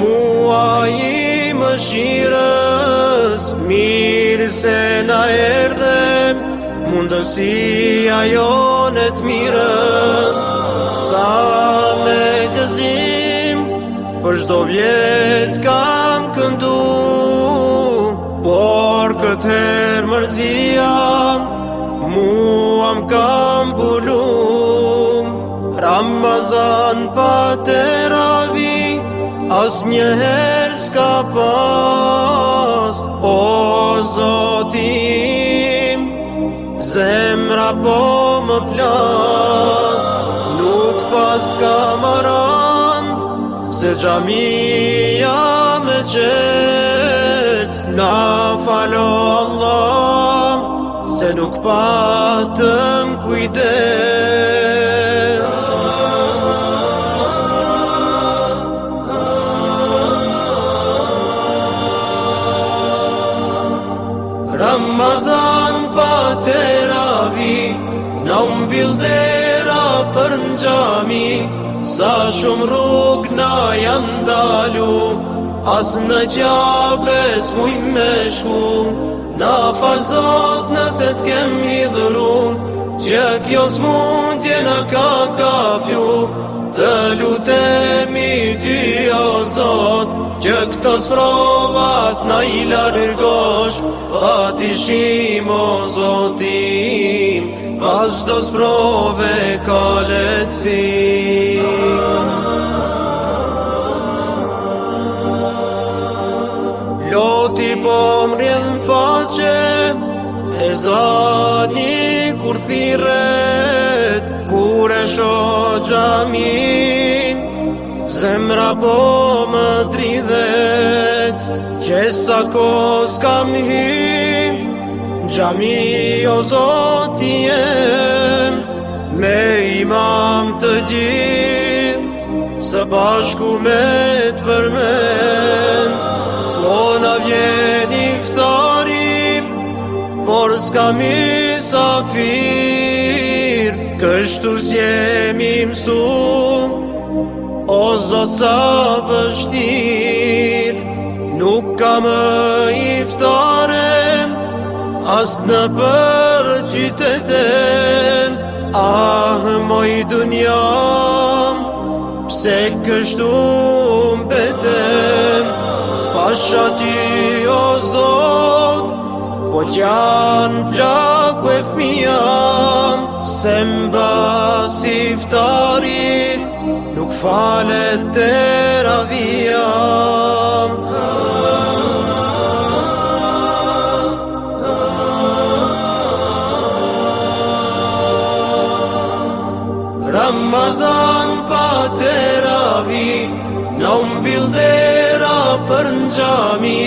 mua i më shirës Mirë se na erdhem Mundësia jo të mirës Sa me gëzim Për shdo vjetë kam këndu Por këtë herë mërzia Muam kam bulum Ramazan patera as një herë s'ka pas O Zotim, zemra po më plas Nuk pas ka rand, se gjamia me qes Na falo Allah, se nuk patëm kujdes gjami Sa shumë rrug na janë dalu As në gjabes muj me shku Na falzot nëse të kem i dhuru Që kjo smundje në ka ka pju Të lutemi ty o zot Që këto sfrovat na i largosh Pa të shimo zotin Pas do sprove ka leci Loti po më rrën faqe E zani kur thiret Kur e sho gjami Zemra po më dridhet Qesa kos kam hit Gjami o zoti jem Me imam të gjith Së bashku me të përmend Po në vjet i Por s'ka mi sa fir Kështu s'jem mësu O zotë sa vështir Nuk ka më i As në për qytetën Ah, moj dunjam Pse kështu më beten Pasha ti o zot Po qanë plaku e fmijam Se mba Nuk falet të zan pa tera vi Në bildera për në gjami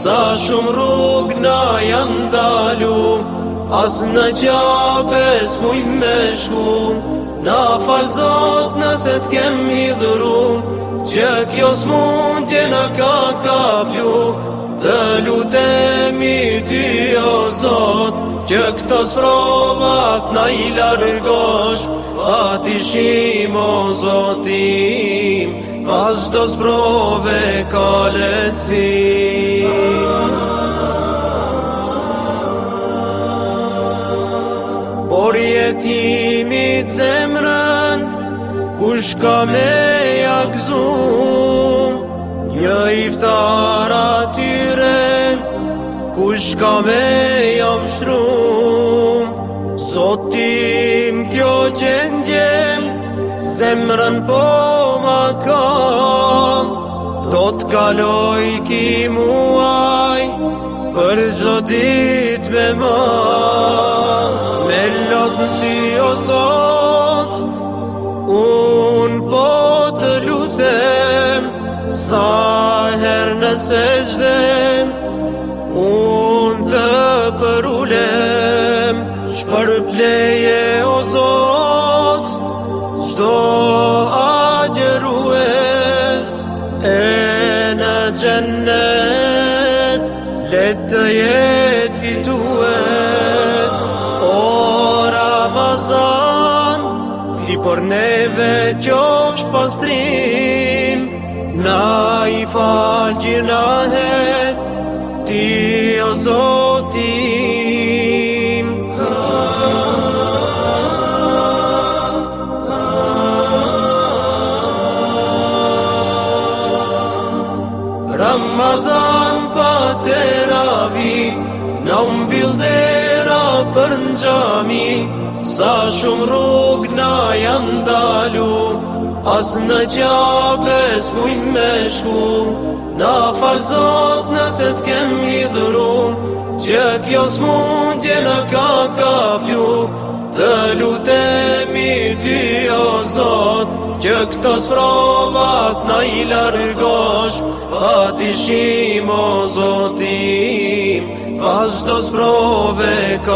Sa shumë rrug në janë dalu As në gjabes muj me shku Na falë zot nëse t'kem i dhuru Që kjo s'mundje në ka kaplu Të lutemi ty o zot Që bës romat na i largosh Pati shimo zotim Pas do sprove kalecim Por jetimit zemrën Kush ka me jak Një iftar atyre Kush ka me jam Do t'im kjo gjenë Zemrën se më po ma kanë Do t'kaloj ki muaj, për gjodit me ma Me lodën si o Zotë, unë po të lutëm Sa her nëse gjdem Për bleje o Zot Shto a E në gjennet, Letë të jetë fitues, O Ramazan, Ti por neve kjo pastrim Na i falë gjinahet Ti o Zot gjami Sa shumë rrug na janë dalu As në gjabes muj me shku Na falë zotë nëse t'kem i dhuru Që kjo s'mundje në ka ka plu Të lutemi ty o zotë Që këto sfrovat na i largosh Pa t'ishim o zotin Pas do sprove ka